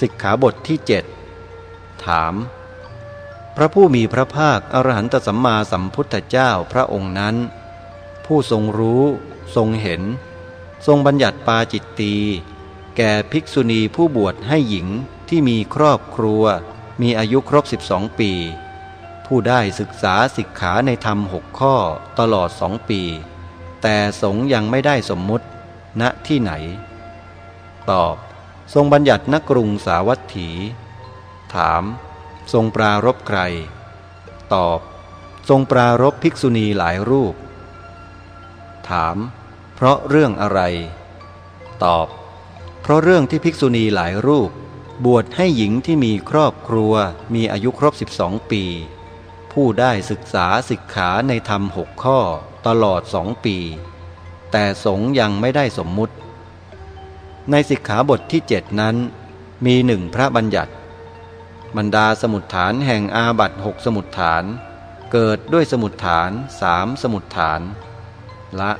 สิกขาบทที่เจ็ดถาม พระผู้มีพระภาคอรหันตสัมมาสัมพุทธเจ้าพระองค์นั้น ผู้ทรงรู้ทรงเห็น ทรงบัญญัติปาจิตตี แก่ภิกษุณีผู้บวชให้หญิงที่มีครอบครัว มีอายุครบ 12 ปี ผู้ได้ศึกษาสิกขาในธรรมหกข้อตลอดสองปี แต่สงยังไม่ได้สมมุติณที่ไหน ตอบ ทรงบัญญัตินักกรุงสาวัตถี ถาม ทรงปรารบใคร ตอบ ทรงปรารบภิกษุณีหลายรูป ถาม เพราะเรื่องอะไร ตอบ เพราะเรื่องที่ภิกษุณีหลายรูป บวชให้หญิงที่มีครอบครัวมีอายุครบ 12 ปี ผู้ได้ศึกษาสิกขาในธรรมหกข้อตลอดสองปี แต่สงยังไม่ได้สมมุติ ในสิกขาบทที่เจ็ดนั้น มีหนึ่งพระบัญญัติ บรรดาสมุดฐานแห่งอาบัตหกสมุดฐาน เกิดด้วยสมุดฐานสามสมุดฐาน ละ